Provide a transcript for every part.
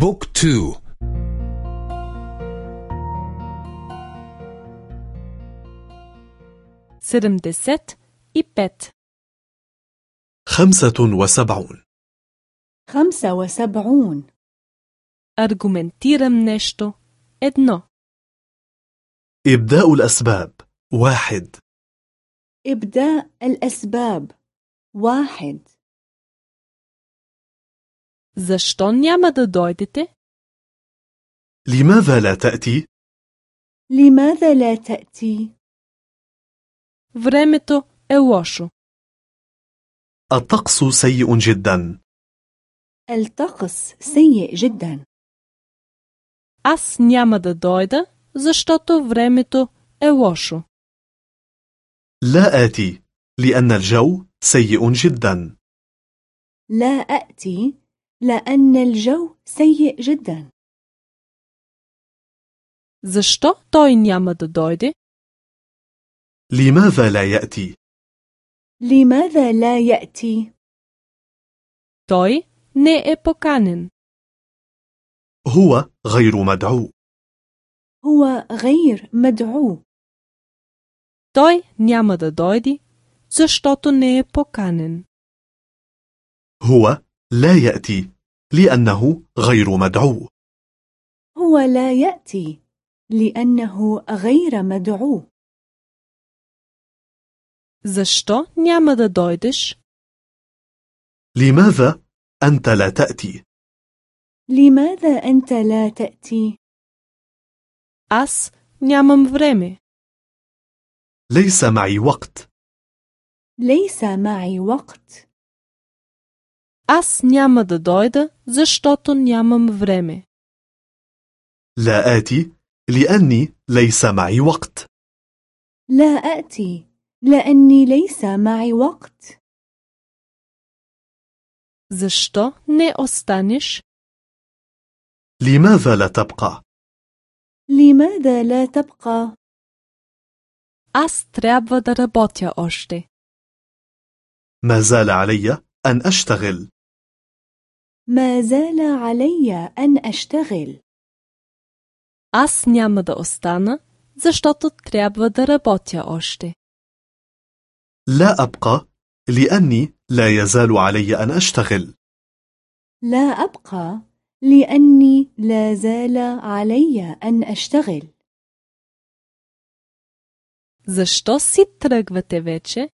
book two седемдесет и пет خمسة وسبعون. خمسة وسبعون. аргументирам нещо едно. إبداء الأسباب. واحد. إبداء الأسباب. واحد. Защо няма да дойдете? لماذا لا تأتي؟ لماذا لا تأتي؟ Времето е лошо. الطقس سيء جدا الطقس سيء جدا Аз няма да дойда, защото времето е лошо. لا آتي لأن الجو سيء جدا لا أأتي لأن الجو سيء جدا Защо той няма да дойде? لماذا لا يأتي؟ لماذا لا يأتي؟ Той не е поканен. هو غير مدعو هو غير مدعو Той няма да дойде, защото не е поканен. هو لا يأتي لأنه غير مدعو هو لا يأتي لأنه غير مدعو Защо няма да дойдеш? لماذا أنت لا تأتي؟ لماذا أنت لا تأتي؟ Аз нямам време. ليس معي وقت ليس معي وقت Аз няма да дойда, защото нямам време. لا آتي لأني ليس معي وقت لا أأتي لأني ليس معي وقت Защо не останеш? لماذا لا تبقى؟ لماذا لا تبقى؟ Аз трябва да работя още. ما زال علي أن أشتغل ما زال علي أن أشتغل Аз няма да остана, защото трябва да работя още. لا أبقى لأني لا يزال علي أن أشتغل لا أبقى لأني لا زال علي أن أشتغل Защо си тръгвате вече?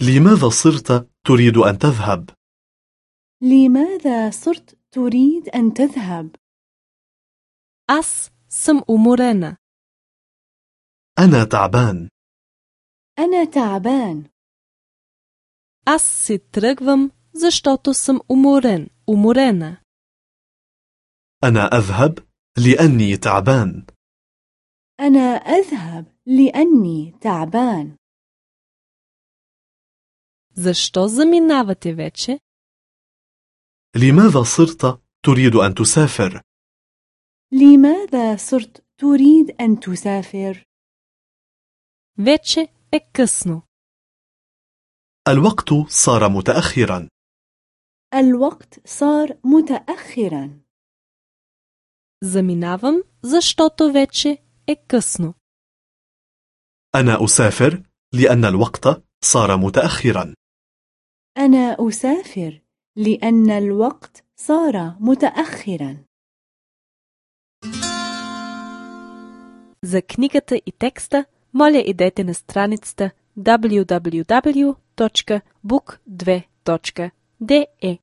لماذا صرت تريد أن تذهب؟ لماذا صرت تريد أن تذهب؟ Аз съм уморена. أنا تعبان أنا تعبان Аз си тръгвам, защото съм уморен, уморена. أنا أذهب لأني تعبان أنا أذهب لأني تعبان Защо заминавате вече? لماذا صرت تريد أن تسافر؟ لماذا صرت تريد أن تسافر؟ Вече е късно. الوقت صار متأخرا الوقت صار متأخرا Заминавам, защото вече е късно. أنا أسافر لأن الوقت صار متأخرا أنا أسافر لأن الوقت صار متأخرا За книгата и текста, моля идете на страницата www.book2.de